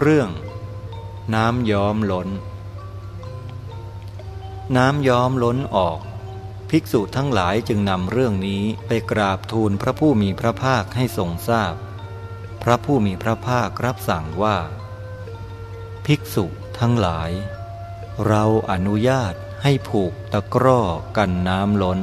เรื่อง น้ำย้อมล้น น้ำย้อมล้นออก ภิกษุทั้งหลายจึงนำเรื่องนี้ไปกราบทูลพระผู้มีพระภาคให้ทรงทราบพพระผู้มีพระภาครับสั่งว่า ภิกษุทั้งหลาย เราอนุญาตให้ผูกตะกร้อกันน้ำล้น